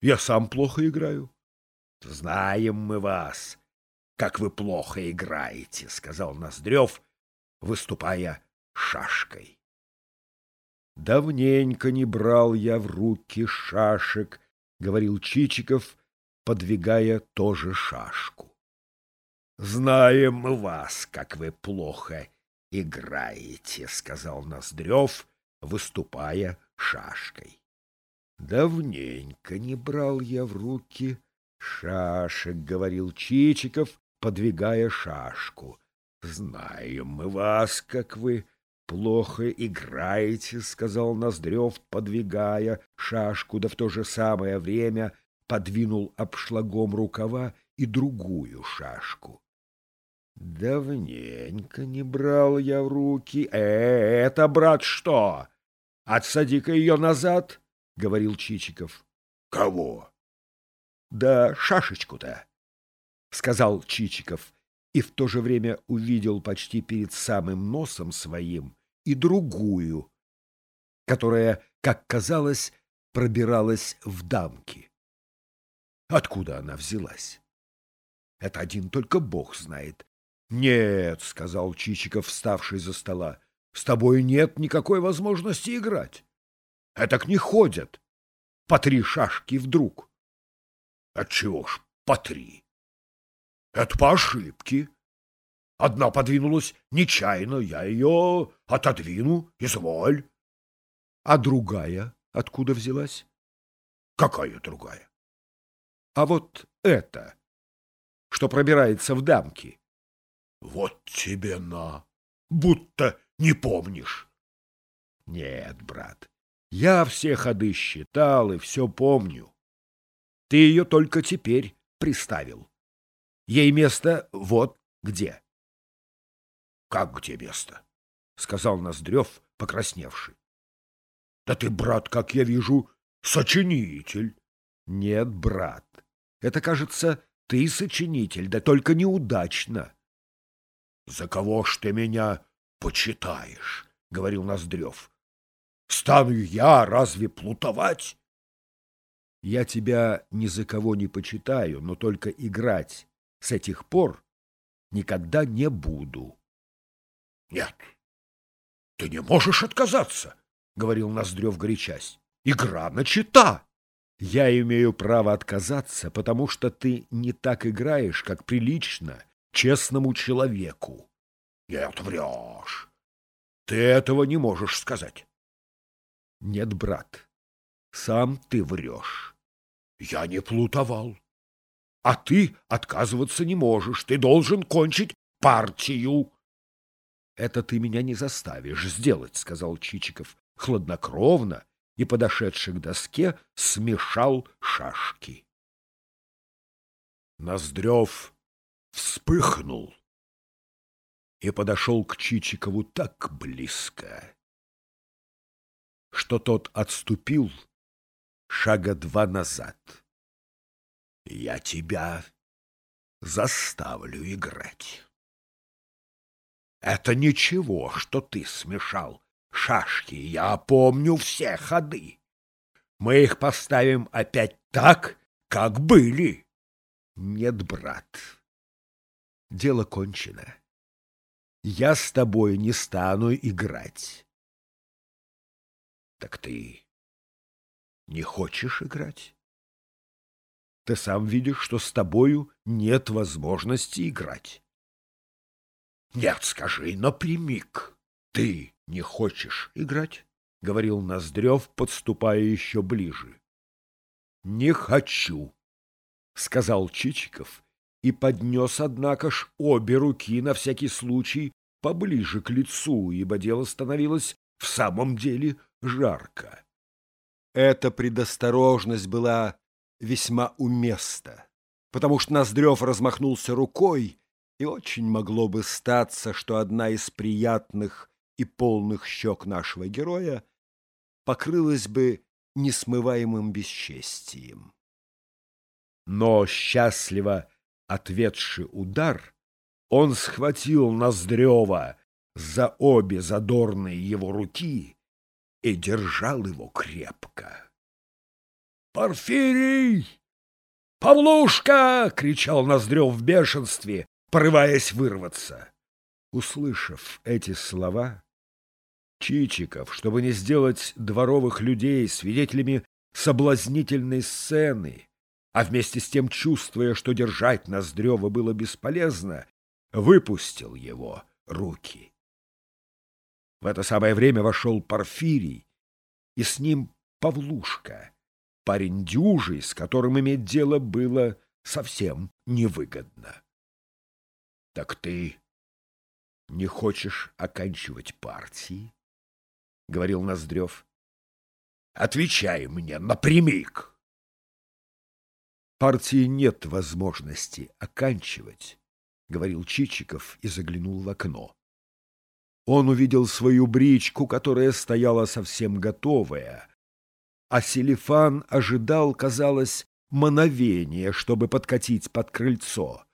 Я сам плохо играю. — Знаем мы вас, как вы плохо играете, — сказал Ноздрев, выступая шашкой. Давненько не брал я в руки шашек, — говорил Чичиков, подвигая тоже шашку. Знаем мы вас, как вы плохо играете, — сказал Ноздрев, выступая шашкой. Давненько не брал я в руки шашек, — говорил Чичиков, подвигая шашку. Знаем мы вас, как вы плохо играете, — сказал Ноздрев, подвигая шашку, да в то же самое время подвинул обшлагом рукава и другую шашку. Давненько не брал я в руки. Э, это, брат, что? Отсади-ка ее назад, — говорил Чичиков. Кого? Да шашечку-то, — сказал Чичиков, и в то же время увидел почти перед самым носом своим и другую, которая, как казалось, пробиралась в дамки. Откуда она взялась? Это один только Бог знает. — Нет, — сказал Чичиков, вставший за стола, — с тобой нет никакой возможности играть. Этак не ходят. По три шашки вдруг. — Отчего ж по три? — Это по ошибке. Одна подвинулась нечаянно, я ее отодвину, изволь. — А другая откуда взялась? — Какая другая? — А вот эта, что пробирается в дамки. Вот тебе на! Будто не помнишь. Нет, брат, я все ходы считал и все помню. Ты ее только теперь приставил. Ей место вот где. — Как где место? — сказал Ноздрев, покрасневший. — Да ты, брат, как я вижу, сочинитель. — Нет, брат, это, кажется, ты сочинитель, да только неудачно. — за кого ж ты меня почитаешь? — говорил Ноздрев. — Стану я разве плутовать? — Я тебя ни за кого не почитаю, но только играть с этих пор никогда не буду. — Нет, ты не можешь отказаться, — говорил Ноздрев горячась. — Игра начата. Я имею право отказаться, потому что ты не так играешь, как прилично честному человеку. Нет, врешь. Ты этого не можешь сказать. Нет, брат, сам ты врешь. Я не плутовал. А ты отказываться не можешь. Ты должен кончить партию. Это ты меня не заставишь сделать, сказал Чичиков хладнокровно и, подошедший к доске, смешал шашки. Ноздрев вспыхнул и подошел к Чичикову так близко, что тот отступил шага два назад. «Я тебя заставлю играть». «Это ничего, что ты смешал шашки, я помню все ходы. Мы их поставим опять так, как были». «Нет, брат» дело кончено. Я с тобой не стану играть. Так ты не хочешь играть? Ты сам видишь, что с тобою нет возможности играть. Нет, скажи напрямик. Ты не хочешь играть? — говорил Ноздрев, подступая еще ближе. — Не хочу, — сказал Чичиков и поднес, однако ж, обе руки на всякий случай поближе к лицу, ибо дело становилось в самом деле жарко. Эта предосторожность была весьма уместна, потому что Ноздрев размахнулся рукой, и очень могло бы статься, что одна из приятных и полных щек нашего героя покрылась бы несмываемым бесчестием. Но счастливо ответший удар, он схватил Ноздрева за обе задорные его руки и держал его крепко. Порфирий! Павлушка! — кричал Ноздрев в бешенстве, порываясь вырваться. Услышав эти слова, Чичиков, чтобы не сделать дворовых людей свидетелями соблазнительной сцены, а вместе с тем, чувствуя, что держать Ноздрева было бесполезно, выпустил его руки. В это самое время вошел Порфирий, и с ним Павлушка, парень дюжий, с которым иметь дело было совсем невыгодно. — Так ты не хочешь оканчивать партии? — говорил Ноздрев. — Отвечай мне напрямик. Партии нет возможности оканчивать, — говорил Чичиков и заглянул в окно. Он увидел свою бричку, которая стояла совсем готовая, а Селифан ожидал, казалось, мановения, чтобы подкатить под крыльцо.